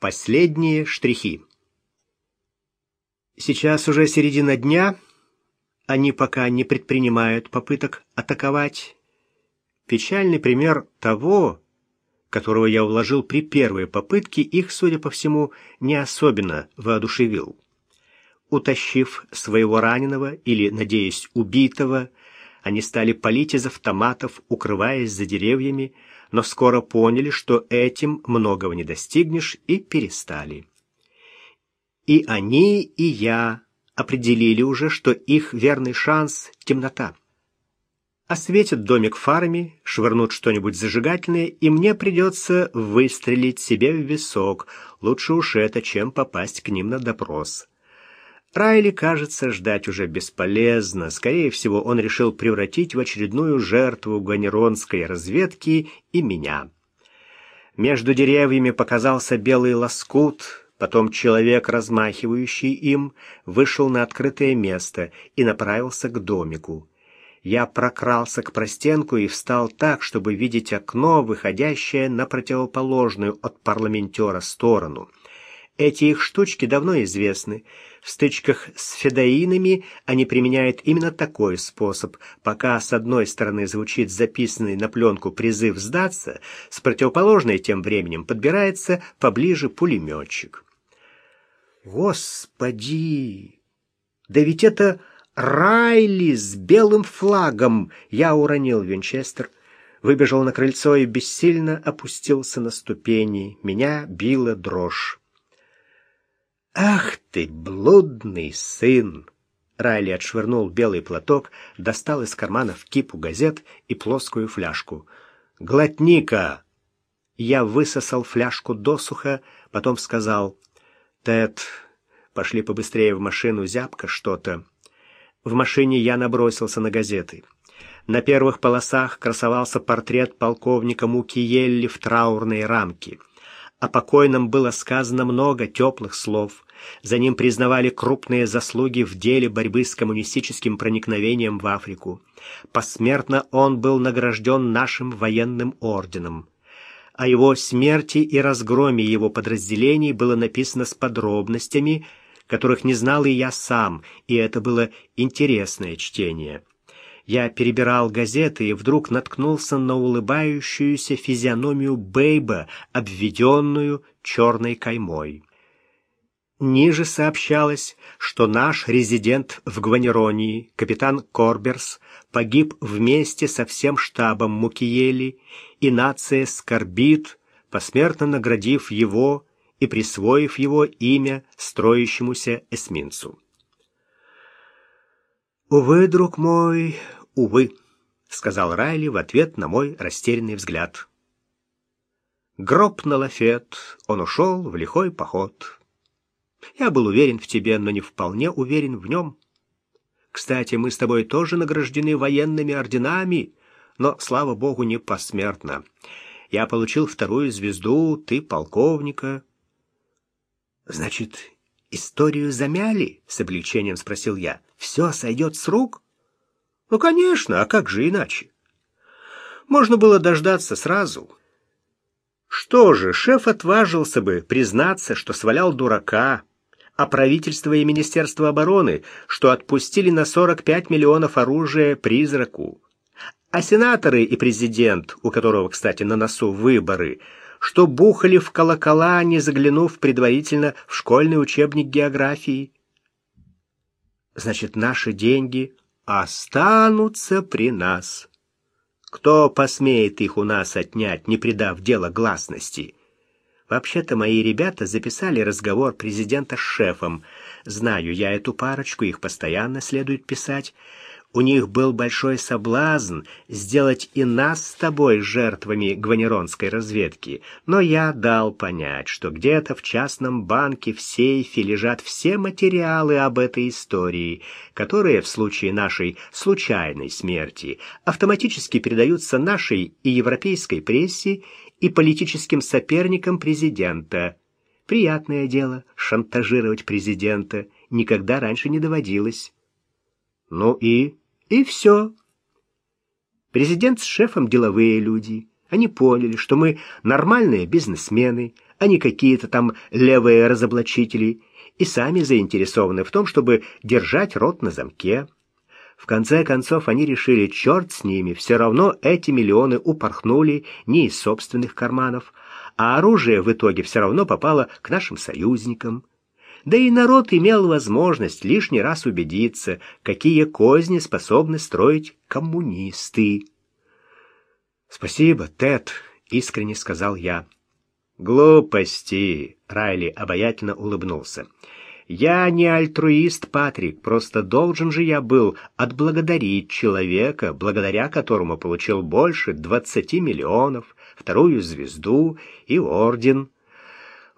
Последние штрихи. Сейчас уже середина дня, они пока не предпринимают попыток атаковать. Печальный пример того, которого я уложил при первой попытке, их, судя по всему, не особенно воодушевил. Утащив своего раненого или, надеясь, убитого, они стали палить из автоматов, укрываясь за деревьями, но скоро поняли, что этим многого не достигнешь, и перестали. И они, и я определили уже, что их верный шанс — темнота. Осветят домик фарами, швырнут что-нибудь зажигательное, и мне придется выстрелить себе в висок. Лучше уж это, чем попасть к ним на допрос. Райли, кажется, ждать уже бесполезно. Скорее всего, он решил превратить в очередную жертву ганиронской разведки и меня. Между деревьями показался белый лоскут, потом человек, размахивающий им, вышел на открытое место и направился к домику. Я прокрался к простенку и встал так, чтобы видеть окно, выходящее на противоположную от парламентера сторону — эти их штучки давно известны. В стычках с федоинами они применяют именно такой способ. Пока с одной стороны звучит записанный на пленку призыв сдаться, с противоположной тем временем подбирается поближе пулеметчик. Господи! Да ведь это Райли с белым флагом! Я уронил Винчестер выбежал на крыльцо и бессильно опустился на ступени. Меня била дрожь. «Ах ты, блудный сын!» Райли отшвырнул белый платок, достал из карманов кипу газет и плоскую фляжку. «Глотни-ка!» Я высосал фляжку досуха, потом сказал, «Тед, пошли побыстрее в машину, зябко что-то». В машине я набросился на газеты. На первых полосах красовался портрет полковника Мукиелли в траурной рамке — о покойном было сказано много теплых слов. За ним признавали крупные заслуги в деле борьбы с коммунистическим проникновением в Африку. Посмертно он был награжден нашим военным орденом. О его смерти и разгроме его подразделений было написано с подробностями, которых не знал и я сам, и это было интересное чтение. Я перебирал газеты и вдруг наткнулся на улыбающуюся физиономию Бейба, обведенную черной каймой. Ниже сообщалось, что наш резидент в Гванеронии, капитан Корберс, погиб вместе со всем штабом Мукиели, и нация скорбит, посмертно наградив его и присвоив его имя строящемуся эсминцу. Увы, друг мой, увы», — сказал Райли в ответ на мой растерянный взгляд. Гроб на лафет, он ушел в лихой поход. Я был уверен в тебе, но не вполне уверен в нем. Кстати, мы с тобой тоже награждены военными орденами, но, слава богу, не посмертно. Я получил вторую звезду, ты полковника. Значит, историю замяли? С облегчением спросил я. Все сойдет с рук? Ну, конечно, а как же иначе? Можно было дождаться сразу. Что же, шеф отважился бы признаться, что свалял дурака, а правительство и Министерство обороны, что отпустили на 45 миллионов оружия призраку. А сенаторы и президент, у которого, кстати, на носу выборы, что бухали в колокола, не заглянув предварительно в школьный учебник географии. Значит, наши деньги останутся при нас. Кто посмеет их у нас отнять, не придав дело гласности? Вообще-то мои ребята записали разговор президента с шефом. Знаю я эту парочку, их постоянно следует писать. У них был большой соблазн сделать и нас с тобой жертвами гванеронской разведки, но я дал понять, что где-то в частном банке в сейфе лежат все материалы об этой истории, которые в случае нашей случайной смерти автоматически передаются нашей и европейской прессе и политическим соперникам президента. Приятное дело шантажировать президента, никогда раньше не доводилось. Ну и и все. Президент с шефом деловые люди. Они поняли, что мы нормальные бизнесмены, а не какие-то там левые разоблачители, и сами заинтересованы в том, чтобы держать рот на замке. В конце концов они решили, черт с ними, все равно эти миллионы упорхнули не из собственных карманов, а оружие в итоге все равно попало к нашим союзникам. Да и народ имел возможность лишний раз убедиться, какие козни способны строить коммунисты. «Спасибо, Тед», — искренне сказал я. «Глупости!» — Райли обаятельно улыбнулся. Я не альтруист, Патрик, просто должен же я был отблагодарить человека, благодаря которому получил больше двадцати миллионов, вторую звезду и орден.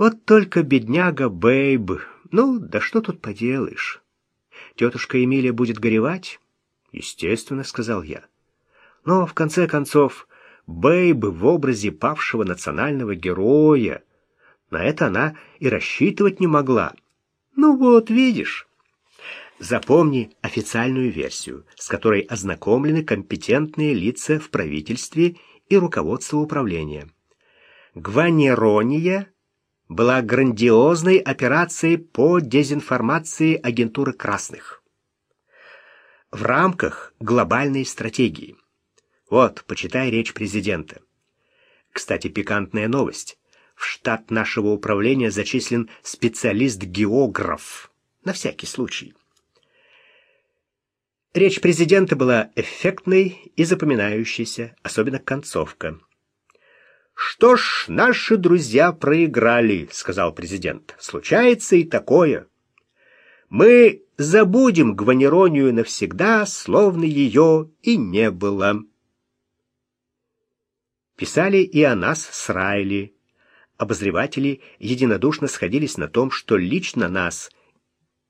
Вот только бедняга Бэйб, ну, да что тут поделаешь? Тетушка Эмилия будет горевать? Естественно, сказал я. Но, в конце концов, Бэйб в образе павшего национального героя. На это она и рассчитывать не могла. Ну вот, видишь. Запомни официальную версию, с которой ознакомлены компетентные лица в правительстве и руководство управления. Гванерония была грандиозной операцией по дезинформации агентуры красных. В рамках глобальной стратегии. Вот, почитай речь президента. Кстати, пикантная новость. В штат нашего управления зачислен специалист-географ. На всякий случай. Речь президента была эффектной и запоминающейся, особенно концовка. «Что ж, наши друзья проиграли», — сказал президент. «Случается и такое. Мы забудем Гванеронию навсегда, словно ее и не было». Писали и о нас с Райли, обозреватели единодушно сходились на том, что лично нас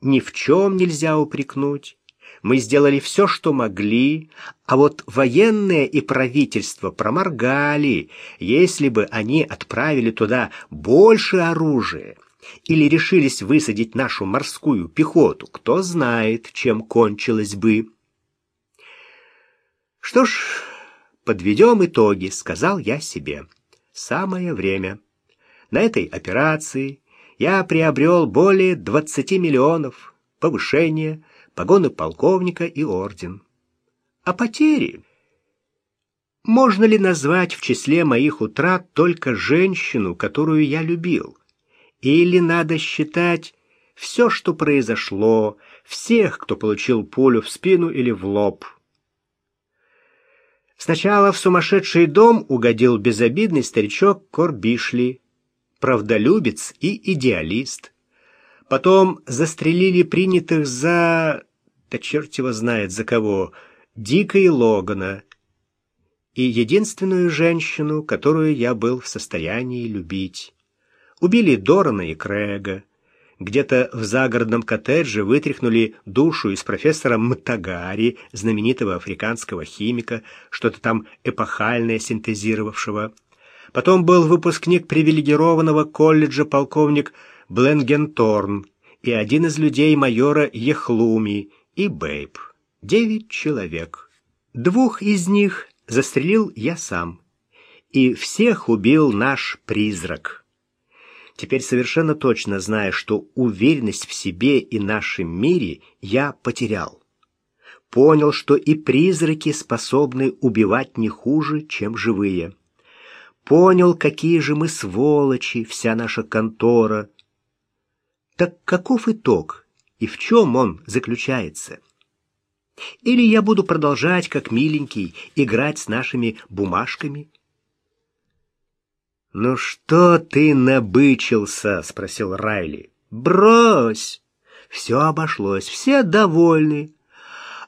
ни в чем нельзя упрекнуть. Мы сделали все, что могли, а вот военные и правительство проморгали, если бы они отправили туда больше оружия или решились высадить нашу морскую пехоту, кто знает, чем кончилось бы. Что ж, подведем итоги, сказал я себе. Самое время. На этой операции я приобрел более 20 миллионов, повышение, погоны полковника и орден. А потери? Можно ли назвать в числе моих утрат только женщину, которую я любил? Или надо считать все, что произошло, всех, кто получил пулю в спину или в лоб? Сначала в сумасшедший дом угодил безобидный старичок Корбишли, правдолюбец и идеалист. Потом застрелили принятых за... да черт его знает за кого, Дика и Логана. И единственную женщину, которую я был в состоянии любить. Убили Дорана и Крэга. Где-то в загородном коттедже вытряхнули душу из профессора Мтагари, знаменитого африканского химика, что-то там эпохальное синтезировавшего. Потом был выпускник привилегированного колледжа полковник Бленгенторн и один из людей майора Ехлуми и Бейб. Девять человек. Двух из них застрелил я сам. И всех убил наш призрак. Теперь совершенно точно зная, что уверенность в себе и нашем мире я потерял. Понял, что и призраки способны убивать не хуже, чем живые понял, какие же мы сволочи, вся наша контора. Так каков итог и в чем он заключается? Или я буду продолжать, как миленький, играть с нашими бумажками? «Ну что ты набычился?» — спросил Райли. «Брось! Все обошлось, все довольны.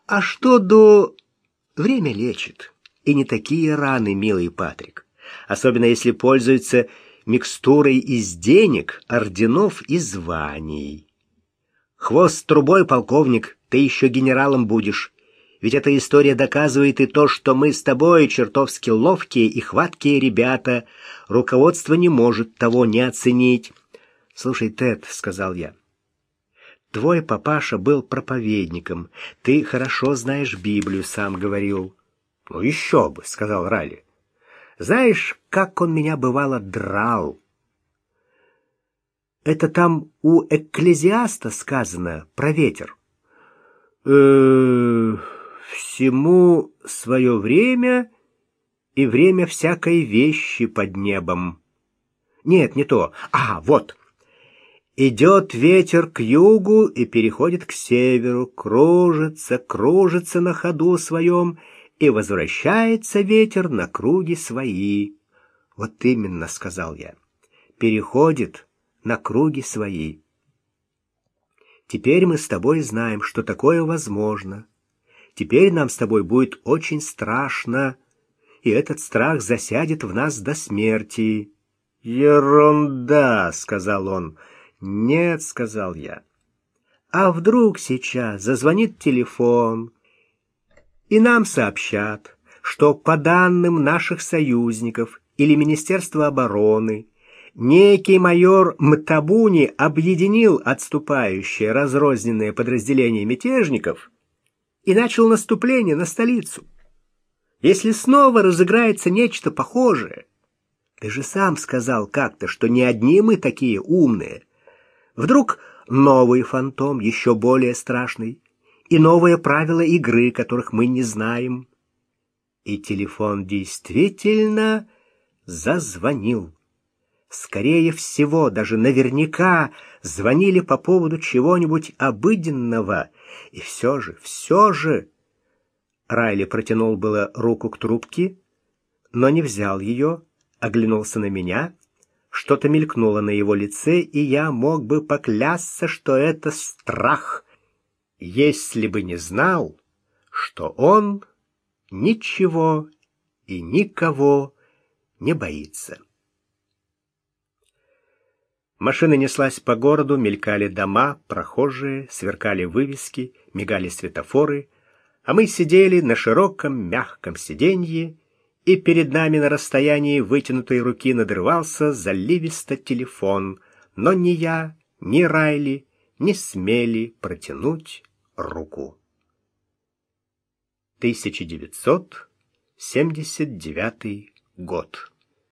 А что до... Время лечит, и не такие раны, милый Патрик особенно если пользуются микстурой из денег, орденов и званий. Хвост трубой, полковник, ты еще генералом будешь. Ведь эта история доказывает и то, что мы с тобой чертовски ловкие и хваткие ребята. Руководство не может того не оценить. Слушай, Тед, сказал я. Твой папаша был проповедником. Ты хорошо знаешь Библию, сам говорил. Ну еще бы, сказал Ралли. Знаешь, как он меня бывало драл. Это там у Экклезиаста сказано про ветер. Э всему свое время и время всякой вещи под небом. Нет, не то. А, вот. Идет ветер к югу и переходит к северу, кружится, кружится на ходу своем, и возвращается ветер на круги свои. Вот именно, сказал я, переходит на круги свои. Теперь мы с тобой знаем, что такое возможно. Теперь нам с тобой будет очень страшно, и этот страх засядет в нас до смерти. «Ерунда!» — сказал он. «Нет», — сказал я. «А вдруг сейчас зазвонит телефон, и нам сообщат, что по данным наших союзников или Министерства обороны некий майор Мтабуни объединил отступающие разрозненные подразделения мятежников и начал наступление на столицу. Если снова разыграется нечто похожее, ты же сам сказал как-то, что не одни мы такие умные. Вдруг новый фантом, еще более страшный, и новые правила игры, которых мы не знаем. И телефон действительно зазвонил. Скорее всего, даже наверняка звонили по поводу чего-нибудь обыденного. И все же, все же... Райли протянул было руку к трубке, но не взял ее, оглянулся на меня. Что-то мелькнуло на его лице, и я мог бы поклясться, что это страх, если бы не знал, что он ничего и никого не боится. Машина неслась по городу, мелькали дома, прохожие, сверкали вывески, мигали светофоры, а мы сидели на широком мягком сиденье, и перед нами на расстоянии вытянутой руки надрывался заливисто телефон, но ни я, ни Райли не смели протянуть руку. 1979 год